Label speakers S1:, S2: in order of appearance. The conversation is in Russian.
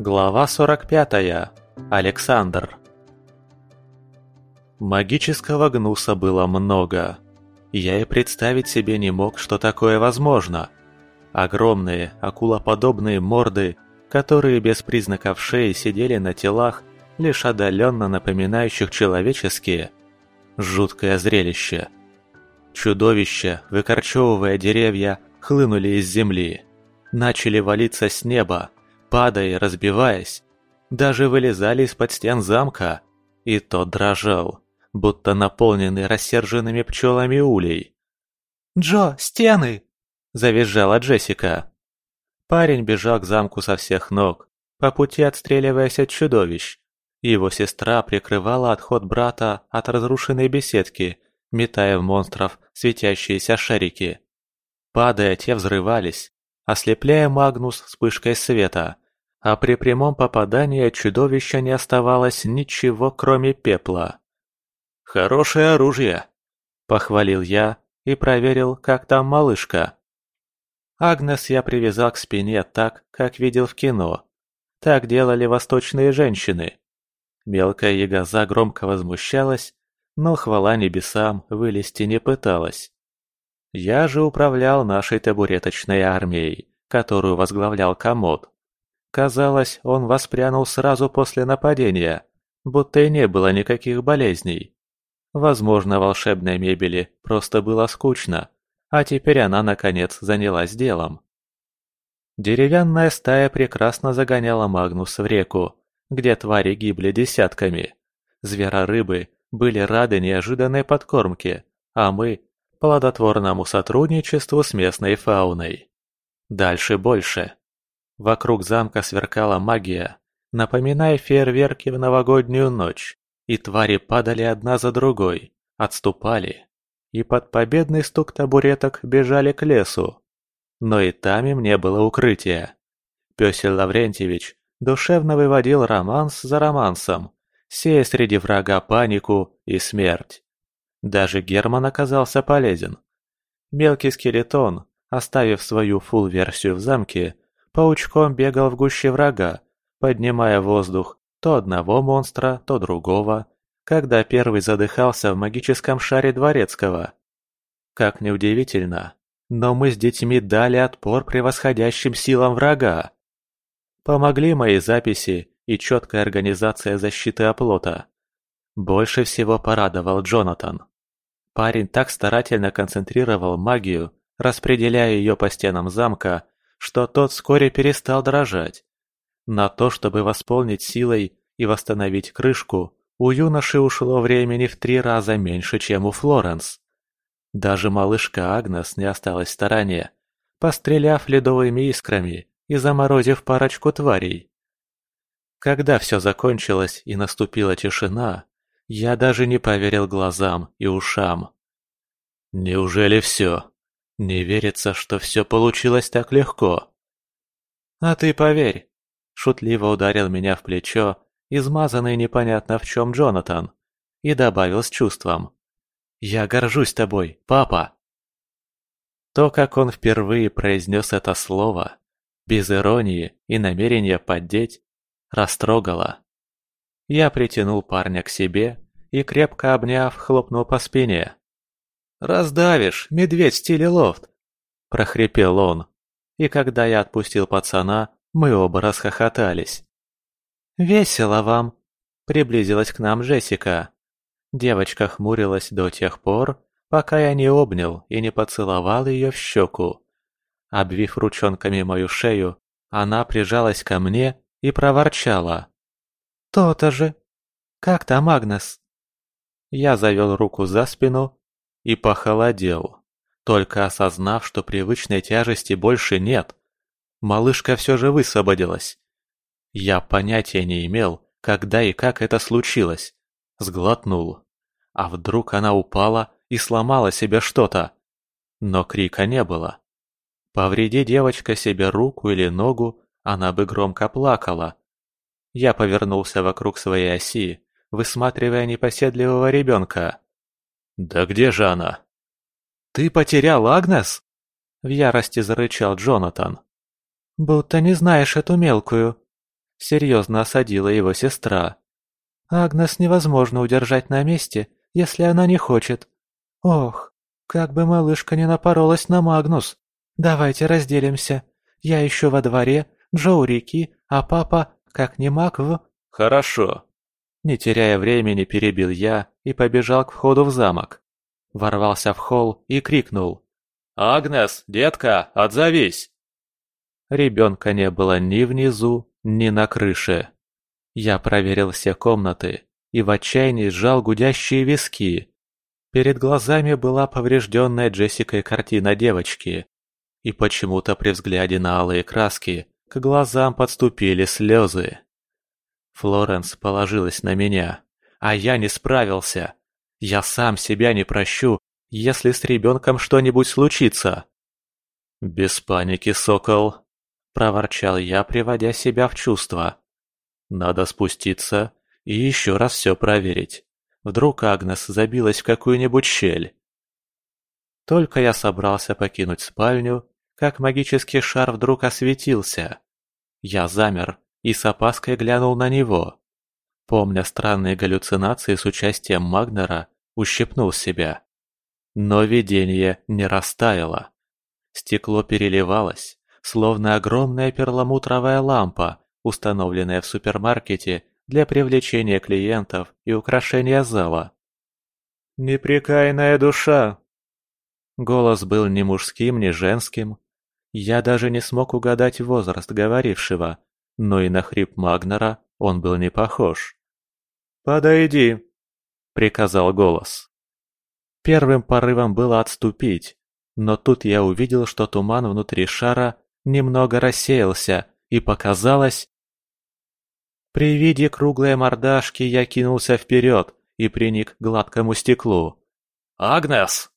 S1: Глава 45. Александр. Магического гнуса было много. Я и представить себе не мог, что такое возможно. Огромные, акулоподобные морды, которые без признаков шеи сидели на телах, лишь отдаленно напоминающих человеческие. Жуткое зрелище. Чудовища, выкорчевывая деревья, хлынули из земли. Начали валиться с неба, падая и разбиваясь. Даже вылезали из-под стен замка, и тот дрожал, будто наполненный рассерженными пчелами улей.
S2: «Джо, стены!» – завизжала Джессика.
S1: Парень бежал к замку со всех ног, по пути отстреливаясь от чудовищ. Его сестра прикрывала отход брата от разрушенной беседки, метая в монстров светящиеся шарики. Падая, те взрывались, ослепляя Магнус вспышкой света, а при прямом попадании от чудовища не оставалось ничего, кроме пепла. «Хорошее оружие!» – похвалил я и проверил, как там малышка. Агнес я привязал к спине так, как видел в кино. Так делали восточные женщины. Мелкая ягоза громко возмущалась, но хвала небесам вылезти не пыталась. Я же управлял нашей табуреточной армией, которую возглавлял Комод. Казалось, он воспрянул сразу после нападения, будто и не было никаких болезней. Возможно, волшебной мебели просто было скучно, а теперь она, наконец, занялась делом. Деревянная стая прекрасно загоняла Магнус в реку, где твари гибли десятками. Зверорыбы были рады неожиданной подкормке, а мы плодотворному сотрудничеству с местной фауной. Дальше больше. Вокруг замка сверкала магия, напоминая фейерверки в новогоднюю ночь, и твари падали одна за другой, отступали, и под победный стук табуреток бежали к лесу. Но и там им не было укрытия. Пёсель Лаврентьевич душевно выводил романс за романсом, сея среди врага панику и смерть. Даже Герман оказался полезен. Мелкий скелетон, оставив свою фул-версию в замке, паучком бегал в гуще врага, поднимая воздух то одного монстра, то другого, когда первый задыхался в магическом шаре дворецкого. Как неудивительно, но мы с детьми дали отпор превосходящим силам врага. Помогли мои записи и четкая организация защиты оплота. Больше всего порадовал Джонатан. Парень так старательно концентрировал магию, распределяя ее по стенам замка, что тот вскоре перестал дрожать. На то, чтобы восполнить силой и восстановить крышку, у юноши ушло времени в три раза меньше, чем у Флоренс. Даже малышка Агнес не осталась в стороне, постреляв ледовыми искрами и заморозив парочку тварей. Когда все закончилось и наступила тишина, я даже не поверил глазам и ушам. Неужели все? Не верится, что все получилось так легко. А ты поверь, шутливо ударил меня в плечо, измазанный непонятно в чем Джонатан, и добавил с чувством. «Я горжусь тобой, папа!» То, как он впервые произнес это слово, без иронии и намерения поддеть, растрогало. Я притянул парня к себе и, крепко обняв, хлопнул по спине. «Раздавишь, медведь в стиле лофт!» – прохрипел он. И когда я отпустил пацана, мы оба расхохотались. «Весело вам!» – приблизилась к нам Джессика. Девочка хмурилась до тех пор, пока я не обнял и не поцеловал ее в щеку. Обвив ручонками мою шею, она прижалась ко мне и проворчала. «То-то же! Как там Агнес?» Я завел руку за спину и похолодел, только осознав, что привычной тяжести больше нет. Малышка все же высвободилась. Я понятия не имел, когда и как это случилось. Сглотнул. А вдруг она упала и сломала себе что-то? Но крика не было. Повреди девочка себе руку или ногу, она бы громко плакала, я повернулся вокруг своей оси, высматривая непоседливого ребенка. «Да где же она?» «Ты потерял Агнес?» В ярости зарычал Джонатан. «Будто не знаешь эту мелкую». – серьезно осадила его сестра.
S2: «Агнес невозможно удержать на месте, если она не хочет. Ох, как бы малышка не напоролась на Магнус. Давайте разделимся. Я еще во дворе, Джо у а папа, как не маг, в...»
S1: «Хорошо». Не теряя времени, перебил я и побежал к входу в замок. Ворвался в холл и крикнул. «Агнес, детка, отзовись!» Ребенка не было ни внизу, ни на крыше. Я проверил все комнаты и в отчаянии сжал гудящие виски. Перед глазами была поврежденная Джессикой картина девочки. И почему-то при взгляде на алые краски к глазам подступили слезы. Флоренс положилась на меня, а я не справился. Я сам себя не прощу, если с ребенком что-нибудь случится. «Без паники, сокол», – проворчал я, приводя себя в чувство. «Надо спуститься и еще раз все проверить. Вдруг Агнес забилась в какую-нибудь щель». Только я собрался покинуть спальню, как магический шар вдруг осветился. Я замер и с опаской глянул на него. Помня странные галлюцинации с участием Магнера, ущипнул себя. Но видение не растаяло. Стекло переливалось, словно огромная перламутровая лампа, установленная в супермаркете для привлечения клиентов и украшения зала. «Непрекаянная душа!» Голос был ни мужским, ни женским. Я даже не смог угадать возраст говорившего, но и на хрип Магнера он был не похож. «Подойди!» — приказал голос. Первым порывом было отступить, но тут я увидел, что туман внутри шара немного рассеялся, и показалось... При виде круглой мордашки я кинулся вперед и приник к гладкому стеклу. «Агнес!»